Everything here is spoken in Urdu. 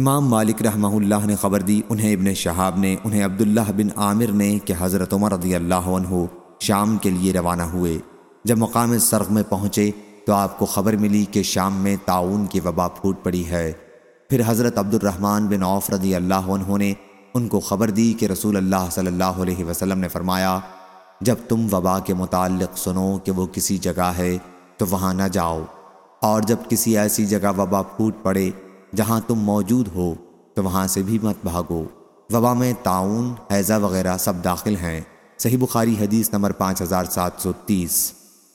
امام مالک رحمہ اللہ نے خبر دی، انہیں ابن شہاب نے، انہیں عبداللہ بن عامر نے کہ حضرت عمر رضی اللہ عنہ شام کے لیے روانہ ہوئے۔ جب مقام سرغ میں پہنچے تو آپ کو خبر ملی کہ شام میں تعاون کی وبا پھوٹ پڑی ہے۔ پھر حضرت عبد الرحمن بن عوف رضی اللہ عنہ نے ان کو خبر دی کہ رسول اللہ صلی اللہ علیہ وسلم نے فرمایا، جب تم وبا کے متعلق سنو کہ وہ کسی جگہ ہے تو وہاں نہ جاؤ۔ اور جب کسی ایسی جگہ وبا پھوٹ پڑے جہاں تم موجود ہو تو وہاں سے بھی مت بھاگو۔ وبا میں تعاون حیضہ وغیرہ سب داخل ہیں۔ صحیح بخاری حدیث نمبر پانچ ہزار سات سو تیس۔